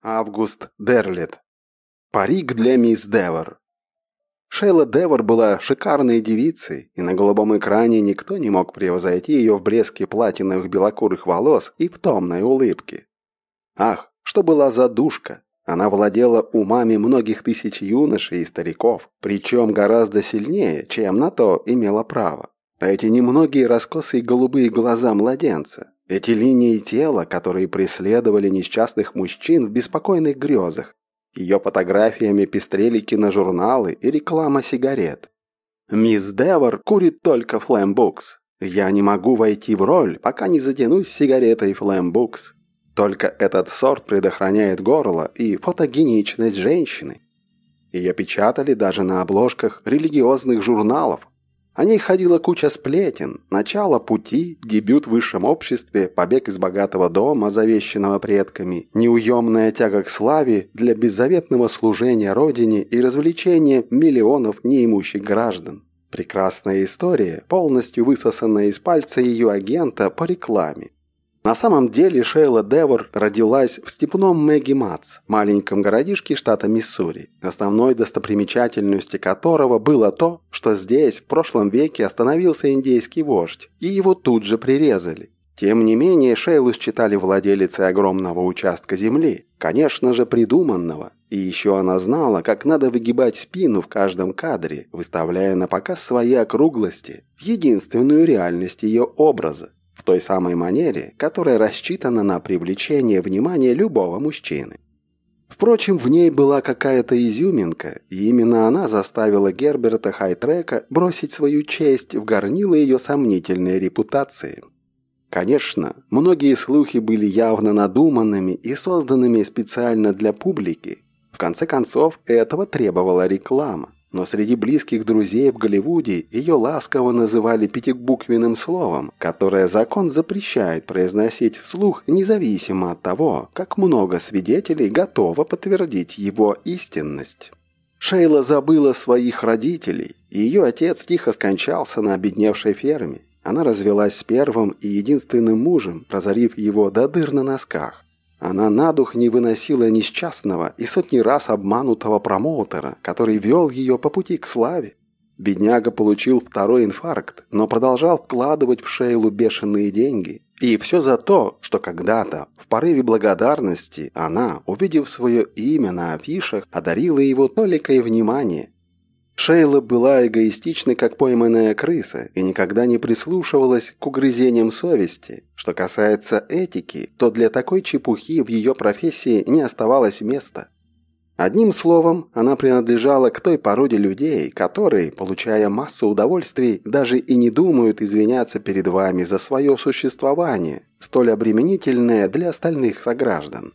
Август Дерлет. Парик для мисс Девор. Шейла Девор была шикарной девицей, и на голубом экране никто не мог превзойти ее в блеске платиновых белокурых волос и в томной улыбке. Ах, что была за душка! Она владела умами многих тысяч юношей и стариков, причем гораздо сильнее, чем на то имела право. Эти немногие раскосые голубые глаза младенца, эти линии тела, которые преследовали несчастных мужчин в беспокойных грезах, ее фотографиями пестрели киножурналы и реклама сигарет. «Мисс Девор курит только флэмбукс. Я не могу войти в роль, пока не затянусь сигаретой флэмбукс. Только этот сорт предохраняет горло и фотогеничность женщины. Ее печатали даже на обложках религиозных журналов. О ней ходила куча сплетен. Начало пути, дебют в высшем обществе, побег из богатого дома, завещанного предками, неуемная тяга к славе для беззаветного служения родине и развлечения миллионов неимущих граждан. Прекрасная история, полностью высосанная из пальца ее агента по рекламе. На самом деле Шейла Девор родилась в степном Мэгги Матс, маленьком городишке штата Миссури, основной достопримечательностью которого было то, что здесь в прошлом веке остановился индейский вождь, и его тут же прирезали. Тем не менее, Шейлу считали владелицей огромного участка земли, конечно же придуманного, и еще она знала, как надо выгибать спину в каждом кадре, выставляя на показ свои округлости, единственную реальность ее образа в той самой манере, которая рассчитана на привлечение внимания любого мужчины. Впрочем, в ней была какая-то изюминка, и именно она заставила Герберта Хайтрека бросить свою честь в горнило ее сомнительной репутации. Конечно, многие слухи были явно надуманными и созданными специально для публики. В конце концов, этого требовала реклама. Но среди близких друзей в Голливуде ее ласково называли пятибуквенным словом, которое закон запрещает произносить вслух независимо от того, как много свидетелей готово подтвердить его истинность. Шейла забыла своих родителей, и ее отец тихо скончался на обедневшей ферме. Она развелась с первым и единственным мужем, разорив его до дыр на носках. Она на дух не выносила несчастного и сотни раз обманутого промоутера, который вел ее по пути к славе. Бедняга получил второй инфаркт, но продолжал вкладывать в Шейлу бешеные деньги. И все за то, что когда-то, в порыве благодарности, она, увидев свое имя на афишах, одарила его толикой внимания Шейла была эгоистичной, как пойманная крыса, и никогда не прислушивалась к угрызениям совести. Что касается этики, то для такой чепухи в ее профессии не оставалось места. Одним словом, она принадлежала к той породе людей, которые, получая массу удовольствий, даже и не думают извиняться перед вами за свое существование, столь обременительное для остальных сограждан.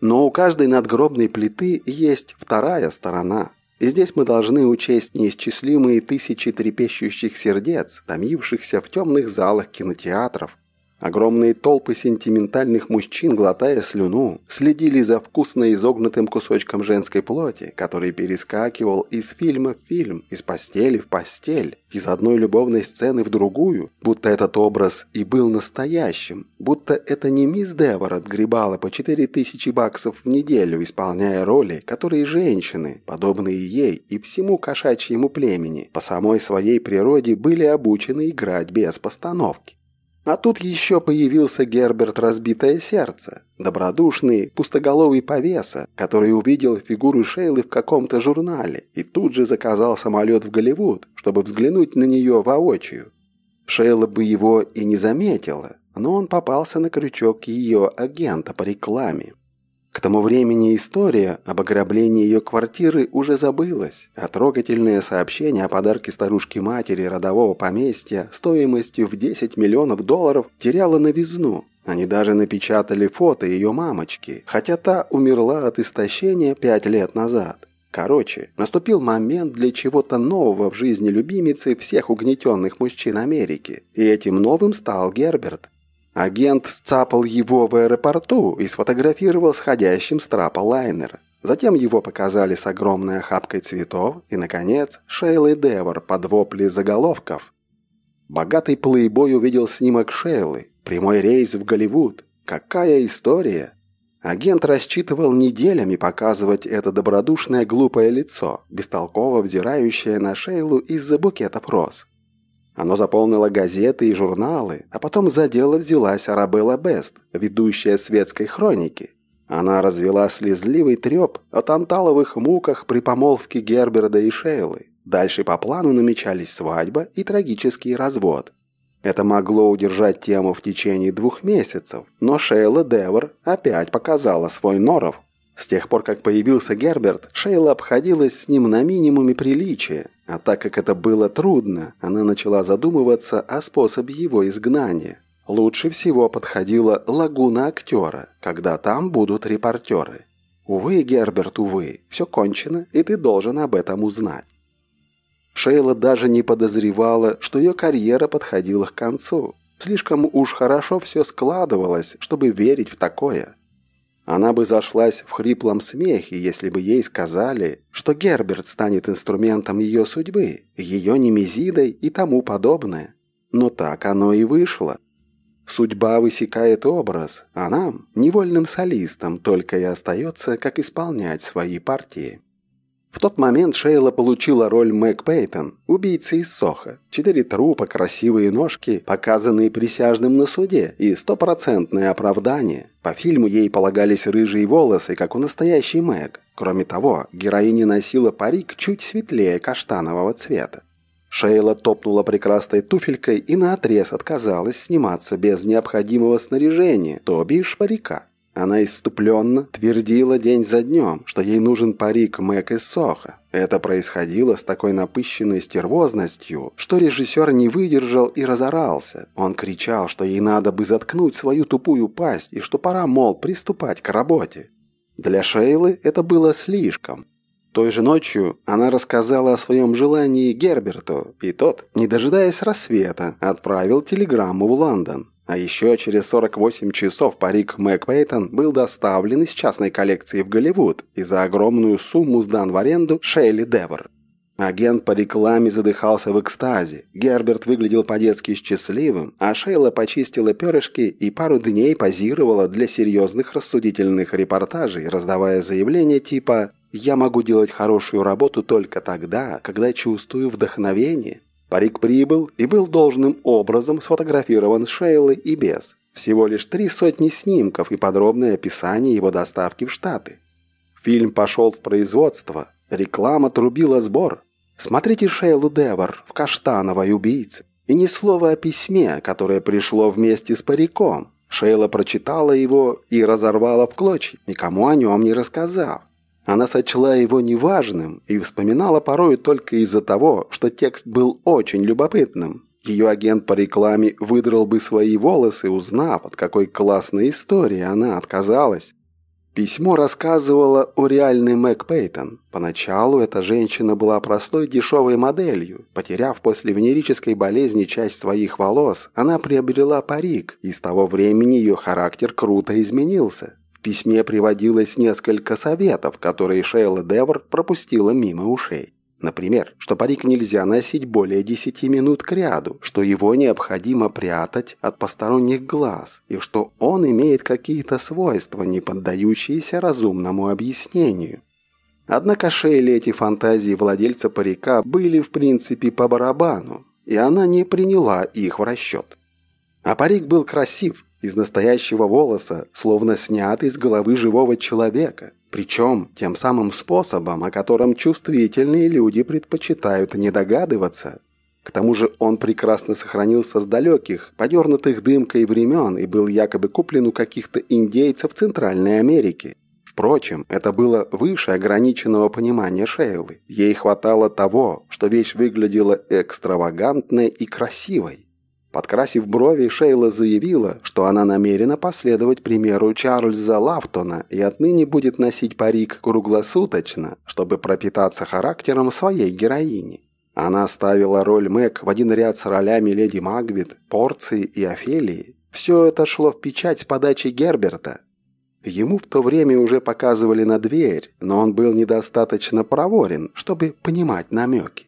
Но у каждой надгробной плиты есть вторая сторона – и здесь мы должны учесть неисчислимые тысячи трепещущих сердец, томившихся в темных залах кинотеатров, Огромные толпы сентиментальных мужчин, глотая слюну, следили за вкусно изогнутым кусочком женской плоти, который перескакивал из фильма в фильм, из постели в постель, из одной любовной сцены в другую, будто этот образ и был настоящим, будто это не мисс Девор отгребала по 4000 баксов в неделю, исполняя роли, которые женщины, подобные ей и всему кошачьему племени, по самой своей природе были обучены играть без постановки. А тут еще появился Герберт «Разбитое сердце», добродушный, пустоголовый повеса, который увидел фигуру Шейлы в каком-то журнале и тут же заказал самолет в Голливуд, чтобы взглянуть на нее воочию. Шейла бы его и не заметила, но он попался на крючок ее агента по рекламе. К тому времени история об ограблении ее квартиры уже забылась, а трогательное сообщение о подарке старушки-матери родового поместья стоимостью в 10 миллионов долларов теряло новизну. Они даже напечатали фото ее мамочки, хотя та умерла от истощения пять лет назад. Короче, наступил момент для чего-то нового в жизни любимицы всех угнетенных мужчин Америки, и этим новым стал Герберт. Агент сцапал его в аэропорту и сфотографировал сходящим с трапа лайнера. Затем его показали с огромной охапкой цветов и, наконец, Шейлы Девор под вопли заголовков. Богатый плейбой увидел снимок Шейлы, прямой рейс в Голливуд. Какая история! Агент рассчитывал неделями показывать это добродушное глупое лицо, бестолково взирающее на Шейлу из-за букетов роз. Оно заполнило газеты и журналы, а потом за дело взялась Арабелла Бест, ведущая светской хроники. Она развела слезливый треп о танталовых муках при помолвке Герберда и Шейлы. Дальше по плану намечались свадьба и трагический развод. Это могло удержать тему в течение двух месяцев, но Шейла Девер опять показала свой норов. С тех пор, как появился Герберт, Шейла обходилась с ним на минимуме приличия, а так как это было трудно, она начала задумываться о способе его изгнания. Лучше всего подходила лагуна актера, когда там будут репортеры. Увы, Герберт, увы, все кончено, и ты должен об этом узнать. Шейла даже не подозревала, что ее карьера подходила к концу. Слишком уж хорошо все складывалось, чтобы верить в такое. Она бы зашлась в хриплом смехе, если бы ей сказали, что Герберт станет инструментом ее судьбы, ее немезидой и тому подобное. Но так оно и вышло. Судьба высекает образ, а нам, невольным солистам, только и остается, как исполнять свои партии. В тот момент Шейла получила роль Мэг Пейтон, убийцы из Соха. Четыре трупа, красивые ножки, показанные присяжным на суде, и стопроцентное оправдание. По фильму ей полагались рыжие волосы, как у настоящей Мэг. Кроме того, героиня носила парик чуть светлее каштанового цвета. Шейла топнула прекрасной туфелькой и наотрез отказалась сниматься без необходимого снаряжения, то бишь парика. Она иступленно твердила день за днем, что ей нужен парик Мэг из Соха. Это происходило с такой напыщенной стервозностью, что режиссер не выдержал и разорался. Он кричал, что ей надо бы заткнуть свою тупую пасть и что пора, мол, приступать к работе. Для Шейлы это было слишком. Той же ночью она рассказала о своем желании Герберту, и тот, не дожидаясь рассвета, отправил телеграмму в Лондон. А еще через 48 часов парик Мэг Пейтон был доставлен из частной коллекции в Голливуд и за огромную сумму сдан в аренду Шейли Девер. Агент по рекламе задыхался в экстазе. Герберт выглядел по-детски счастливым, а Шейла почистила перышки и пару дней позировала для серьезных рассудительных репортажей, раздавая заявления типа «Я могу делать хорошую работу только тогда, когда чувствую вдохновение». Парик прибыл и был должным образом сфотографирован с Шейлой и без. Всего лишь три сотни снимков и подробное описание его доставки в Штаты. Фильм пошел в производство, реклама трубила сбор. Смотрите Шейлу Девор в «Каштановой убийце». И ни слова о письме, которое пришло вместе с париком. Шейла прочитала его и разорвала в клочья, никому о нем не рассказав. Она сочла его неважным и вспоминала порой только из-за того, что текст был очень любопытным. Ее агент по рекламе выдрал бы свои волосы, узнав, от какой классной истории она отказалась. Письмо рассказывало о реальной Мэг Пейтон. Поначалу эта женщина была простой дешевой моделью. Потеряв после венерической болезни часть своих волос, она приобрела парик, и с того времени ее характер круто изменился письме приводилось несколько советов, которые Шейла Девор пропустила мимо ушей. Например, что парик нельзя носить более 10 минут к ряду, что его необходимо прятать от посторонних глаз, и что он имеет какие-то свойства, не поддающиеся разумному объяснению. Однако Шейли эти фантазии владельца парика были в принципе по барабану, и она не приняла их в расчет. А парик был красив, из настоящего волоса, словно снятый с головы живого человека, причем тем самым способом, о котором чувствительные люди предпочитают не догадываться. К тому же он прекрасно сохранился с далеких, подернутых дымкой времен и был якобы куплен у каких-то индейцев Центральной Америки. Впрочем, это было выше ограниченного понимания Шейлы. Ей хватало того, что вещь выглядела экстравагантной и красивой. Подкрасив брови, Шейла заявила, что она намерена последовать примеру Чарльза Лафтона и отныне будет носить парик круглосуточно, чтобы пропитаться характером своей героини. Она ставила роль Мэг в один ряд с ролями Леди Магвит, Порции и Офелии. Все это шло в печать с подачи Герберта. Ему в то время уже показывали на дверь, но он был недостаточно проворен, чтобы понимать намеки.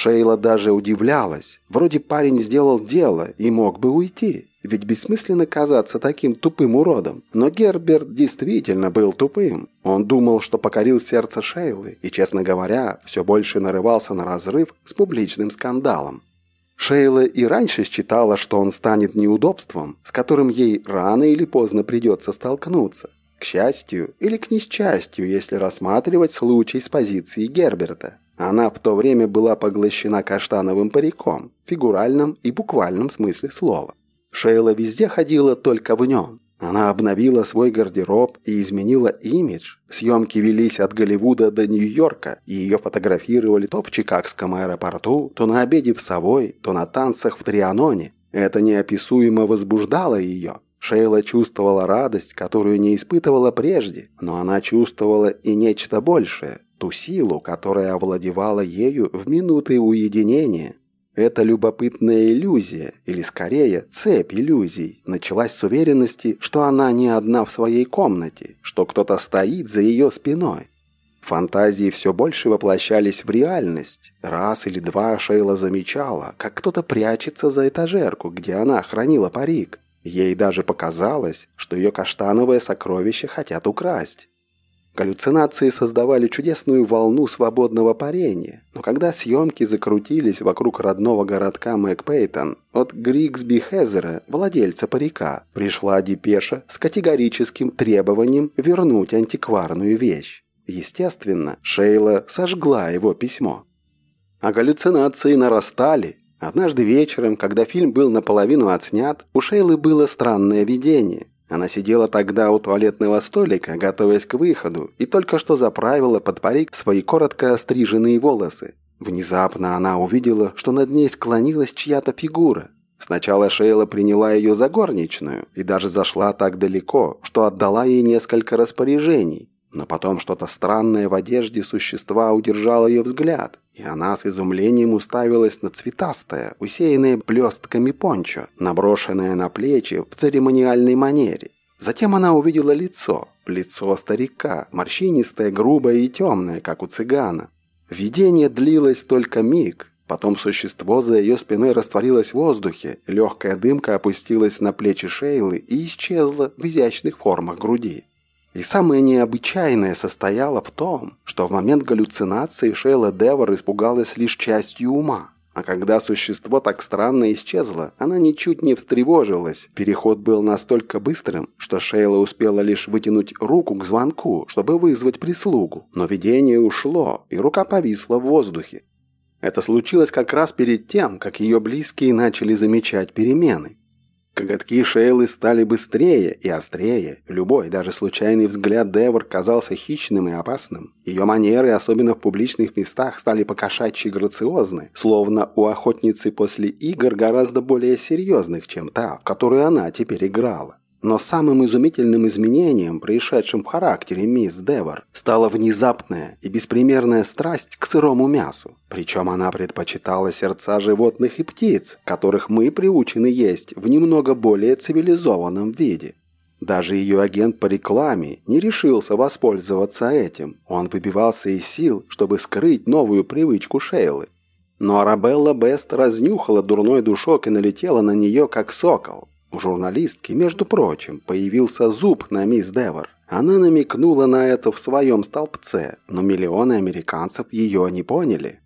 Шейла даже удивлялась. Вроде парень сделал дело и мог бы уйти. Ведь бессмысленно казаться таким тупым уродом. Но Герберт действительно был тупым. Он думал, что покорил сердце Шейлы и, честно говоря, все больше нарывался на разрыв с публичным скандалом. Шейла и раньше считала, что он станет неудобством, с которым ей рано или поздно придется столкнуться. К счастью или к несчастью, если рассматривать случай с позиции Герберта. Она в то время была поглощена каштановым париком, фигуральном и буквальном смысле слова. Шейла везде ходила только в нем. Она обновила свой гардероб и изменила имидж. Съемки велись от Голливуда до Нью-Йорка, и ее фотографировали то в Чикагском аэропорту, то на обеде в Совой, то на танцах в Трианоне. Это неописуемо возбуждало ее. Шейла чувствовала радость, которую не испытывала прежде, но она чувствовала и нечто большее, ту силу, которая овладевала ею в минуты уединения. Эта любопытная иллюзия, или скорее цепь иллюзий, началась с уверенности, что она не одна в своей комнате, что кто-то стоит за ее спиной. Фантазии все больше воплощались в реальность. Раз или два Шейла замечала, как кто-то прячется за этажерку, где она хранила парик. Ей даже показалось, что ее каштановое сокровище хотят украсть. Галлюцинации создавали чудесную волну свободного парения, но когда съемки закрутились вокруг родного городка Мэкпейтон, от Григсби Хезера, владельца парика, пришла депеша с категорическим требованием вернуть антикварную вещь. Естественно, Шейла сожгла его письмо. А галлюцинации нарастали. Однажды вечером, когда фильм был наполовину отснят, у Шейлы было странное видение – она сидела тогда у туалетного столика, готовясь к выходу, и только что заправила под парик свои коротко остриженные волосы. Внезапно она увидела, что над ней склонилась чья-то фигура. Сначала Шейла приняла ее за горничную и даже зашла так далеко, что отдала ей несколько распоряжений. Но потом что-то странное в одежде существа удержало ее взгляд, и она с изумлением уставилась на цветастое, усеянное блестками пончо, наброшенное на плечи в церемониальной манере. Затем она увидела лицо, лицо старика, морщинистое, грубое и темное, как у цыгана. Видение длилось только миг, потом существо за ее спиной растворилось в воздухе, легкая дымка опустилась на плечи Шейлы и исчезла в изящных формах груди. И самое необычайное состояло в том, что в момент галлюцинации Шейла Девор испугалась лишь частью ума. А когда существо так странно исчезло, она ничуть не встревожилась. Переход был настолько быстрым, что Шейла успела лишь вытянуть руку к звонку, чтобы вызвать прислугу. Но видение ушло, и рука повисла в воздухе. Это случилось как раз перед тем, как ее близкие начали замечать перемены. Коготки Шейлы стали быстрее и острее. Любой, даже случайный взгляд Девор казался хищным и опасным. Ее манеры, особенно в публичных местах, стали покошачьи грациозны, словно у охотницы после игр гораздо более серьезных, чем та, в которую она теперь играла. Но самым изумительным изменением, происшедшим в характере мисс Девор, стала внезапная и беспримерная страсть к сырому мясу. Причем она предпочитала сердца животных и птиц, которых мы приучены есть в немного более цивилизованном виде. Даже ее агент по рекламе не решился воспользоваться этим. Он выбивался из сил, чтобы скрыть новую привычку Шейлы. Но Арабелла Бест разнюхала дурной душок и налетела на нее, как сокол. У журналистки, между прочим, появился зуб на мисс Девор. Она намекнула на это в своем столбце, но миллионы американцев ее не поняли.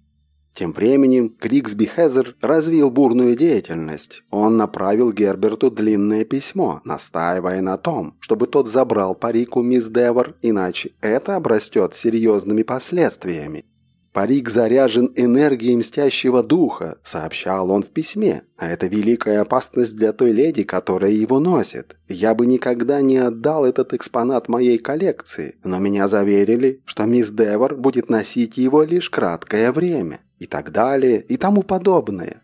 Тем временем Григсби Хезер развил бурную деятельность. Он направил Герберту длинное письмо, настаивая на том, чтобы тот забрал парику мисс Девор, иначе это обрастет серьезными последствиями. «Парик заряжен энергией мстящего духа», — сообщал он в письме. «А это великая опасность для той леди, которая его носит. Я бы никогда не отдал этот экспонат моей коллекции, но меня заверили, что мисс Девор будет носить его лишь краткое время» и так далее и тому подобное.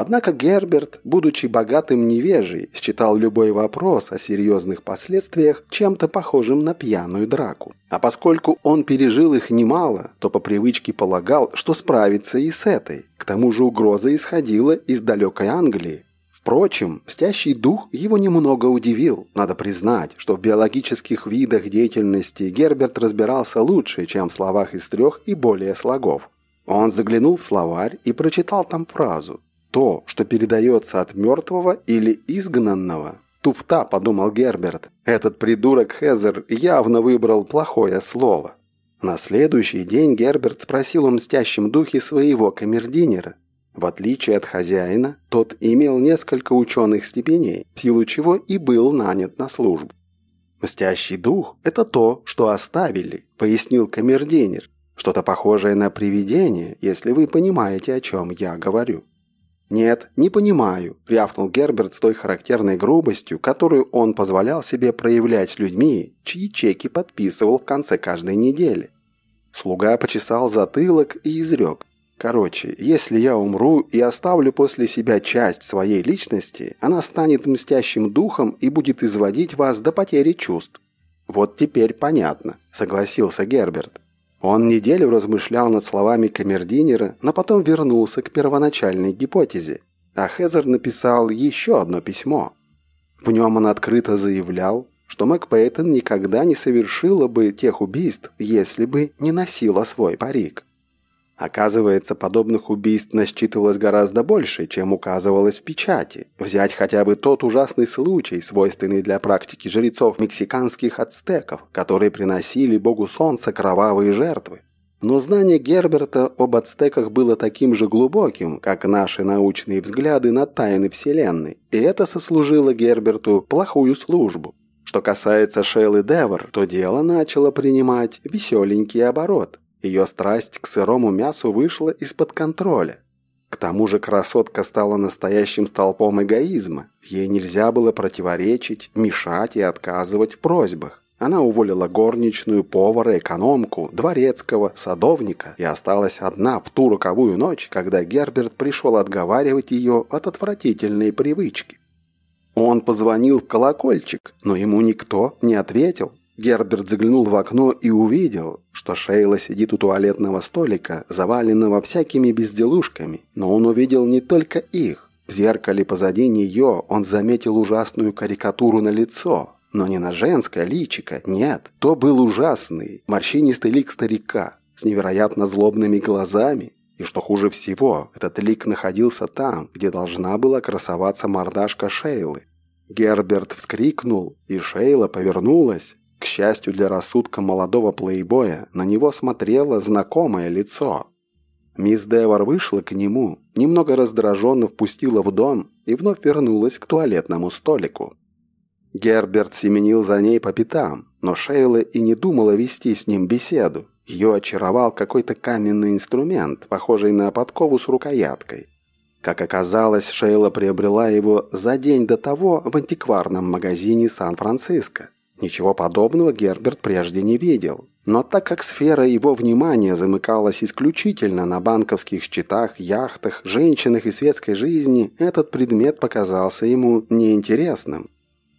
Однако Герберт, будучи богатым невежей, считал любой вопрос о серьезных последствиях чем-то похожим на пьяную драку. А поскольку он пережил их немало, то по привычке полагал, что справится и с этой. К тому же угроза исходила из далекой Англии. Впрочем, мстящий дух его немного удивил. Надо признать, что в биологических видах деятельности Герберт разбирался лучше, чем в словах из трех и более слогов. Он заглянул в словарь и прочитал там фразу «То, что передается от мертвого или изгнанного». «Туфта», — подумал Герберт. Этот придурок Хезер явно выбрал плохое слово. На следующий день Герберт спросил о мстящем духе своего камердинера. В отличие от хозяина, тот имел несколько ученых степеней, в силу чего и был нанят на службу. «Мстящий дух – это то, что оставили», – пояснил камердинер. «Что-то похожее на привидение, если вы понимаете, о чем я говорю». «Нет, не понимаю», – рявкнул Герберт с той характерной грубостью, которую он позволял себе проявлять людьми, чьи чеки подписывал в конце каждой недели. Слуга почесал затылок и изрек. «Короче, если я умру и оставлю после себя часть своей личности, она станет мстящим духом и будет изводить вас до потери чувств». «Вот теперь понятно», – согласился Герберт. Он неделю размышлял над словами камердинера, но потом вернулся к первоначальной гипотезе. А Хезер написал еще одно письмо. В нем он открыто заявлял, что Мэг Пейтон никогда не совершила бы тех убийств, если бы не носила свой парик. Оказывается, подобных убийств насчитывалось гораздо больше, чем указывалось в печати. Взять хотя бы тот ужасный случай, свойственный для практики жрецов мексиканских ацтеков, которые приносили богу солнца кровавые жертвы. Но знание Герберта об ацтеках было таким же глубоким, как наши научные взгляды на тайны Вселенной, и это сослужило Герберту плохую службу. Что касается Шейлы Девер, то дело начало принимать веселенький оборот. Ее страсть к сырому мясу вышла из-под контроля. К тому же красотка стала настоящим столпом эгоизма. Ей нельзя было противоречить, мешать и отказывать в просьбах. Она уволила горничную, повара, экономку, дворецкого, садовника и осталась одна в ту роковую ночь, когда Герберт пришел отговаривать ее от отвратительной привычки. Он позвонил в колокольчик, но ему никто не ответил. Герберт заглянул в окно и увидел, что Шейла сидит у туалетного столика, заваленного всякими безделушками. Но он увидел не только их. В зеркале позади нее он заметил ужасную карикатуру на лицо. Но не на женское личико, нет. То был ужасный, морщинистый лик старика с невероятно злобными глазами. И что хуже всего, этот лик находился там, где должна была красоваться мордашка Шейлы. Герберт вскрикнул, и Шейла повернулась, к счастью для рассудка молодого плейбоя, на него смотрело знакомое лицо. Мисс Девор вышла к нему, немного раздраженно впустила в дом и вновь вернулась к туалетному столику. Герберт семенил за ней по пятам, но Шейла и не думала вести с ним беседу. Ее очаровал какой-то каменный инструмент, похожий на подкову с рукояткой. Как оказалось, Шейла приобрела его за день до того в антикварном магазине Сан-Франциско. Ничего подобного Герберт прежде не видел. Но так как сфера его внимания замыкалась исключительно на банковских счетах, яхтах, женщинах и светской жизни, этот предмет показался ему неинтересным.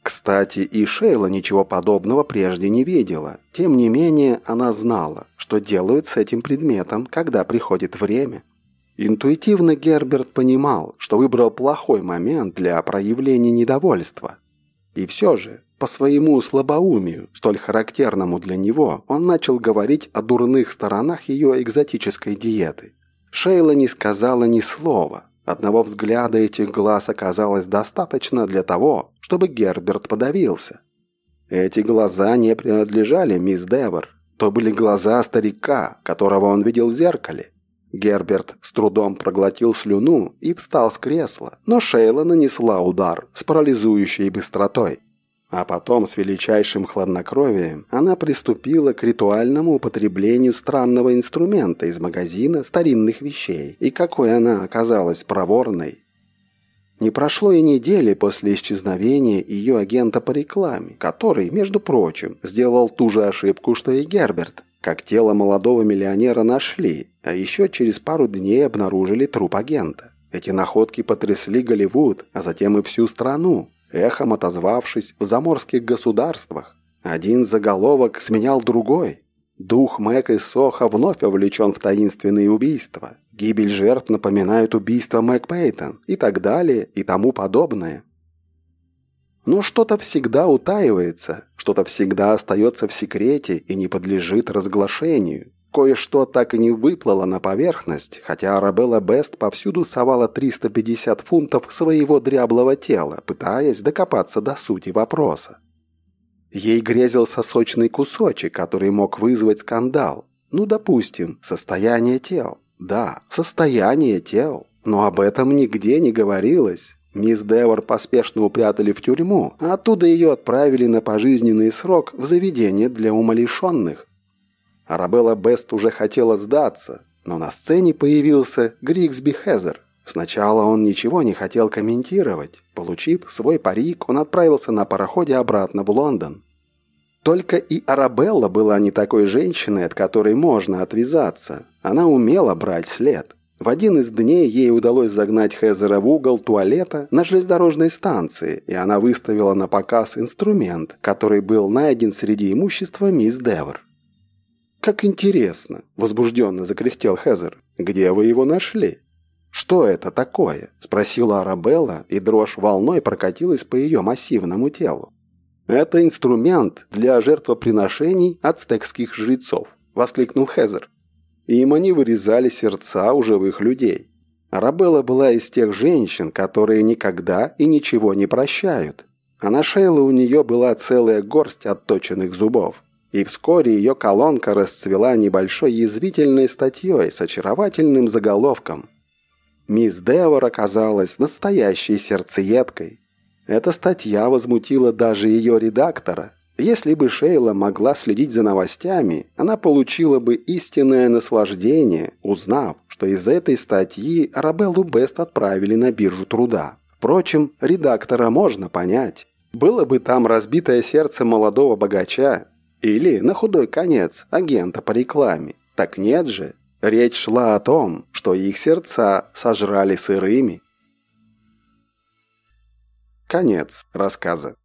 Кстати, и Шейла ничего подобного прежде не видела. Тем не менее, она знала, что делают с этим предметом, когда приходит время. Интуитивно Герберт понимал, что выбрал плохой момент для проявления недовольства. И все же, по своему слабоумию, столь характерному для него, он начал говорить о дурных сторонах ее экзотической диеты. Шейла не сказала ни слова. Одного взгляда этих глаз оказалось достаточно для того, чтобы Герберт подавился. Эти глаза не принадлежали мисс Девер. То были глаза старика, которого он видел в зеркале. Герберт с трудом проглотил слюну и встал с кресла, но Шейла нанесла удар с парализующей быстротой. А потом с величайшим хладнокровием она приступила к ритуальному употреблению странного инструмента из магазина старинных вещей. И какой она оказалась проворной. Не прошло и недели после исчезновения ее агента по рекламе, который, между прочим, сделал ту же ошибку, что и Герберт. Как тело молодого миллионера нашли, а еще через пару дней обнаружили труп агента. Эти находки потрясли Голливуд, а затем и всю страну эхом отозвавшись в заморских государствах. Один заголовок сменял другой. Дух Мэг и Соха вновь вовлечен в таинственные убийства. Гибель жертв напоминает убийство Мэг Пейтон и так далее и тому подобное. Но что-то всегда утаивается, что-то всегда остается в секрете и не подлежит разглашению. Кое-что так и не выплыло на поверхность, хотя Арабелла Бест повсюду совала 350 фунтов своего дряблого тела, пытаясь докопаться до сути вопроса. Ей грезился сочный кусочек, который мог вызвать скандал. Ну, допустим, состояние тел. Да, состояние тел. Но об этом нигде не говорилось. Мисс Девор поспешно упрятали в тюрьму, а оттуда ее отправили на пожизненный срок в заведение для умалишенных. Арабелла Бест уже хотела сдаться, но на сцене появился Григсби Хезер. Сначала он ничего не хотел комментировать. Получив свой парик, он отправился на пароходе обратно в Лондон. Только и Арабелла была не такой женщиной, от которой можно отвязаться. Она умела брать след. В один из дней ей удалось загнать Хезера в угол туалета на железнодорожной станции, и она выставила на показ инструмент, который был найден среди имущества мисс Девер. «Как интересно!» – возбужденно закряхтел Хезер. «Где вы его нашли?» «Что это такое?» – спросила Арабелла, и дрожь волной прокатилась по ее массивному телу. «Это инструмент для жертвоприношений ацтекских жрецов», – воскликнул Хезер. Им они вырезали сердца у живых людей. Арабелла была из тех женщин, которые никогда и ничего не прощают. А на Шейле у нее была целая горсть отточенных зубов и вскоре ее колонка расцвела небольшой язвительной статьей с очаровательным заголовком. Мисс Девор оказалась настоящей сердцеедкой. Эта статья возмутила даже ее редактора. Если бы Шейла могла следить за новостями, она получила бы истинное наслаждение, узнав, что из этой статьи Арабеллу Бест отправили на биржу труда. Впрочем, редактора можно понять. Было бы там разбитое сердце молодого богача, или, на худой конец, агента по рекламе. Так нет же. Речь шла о том, что их сердца сожрали сырыми. Конец рассказа.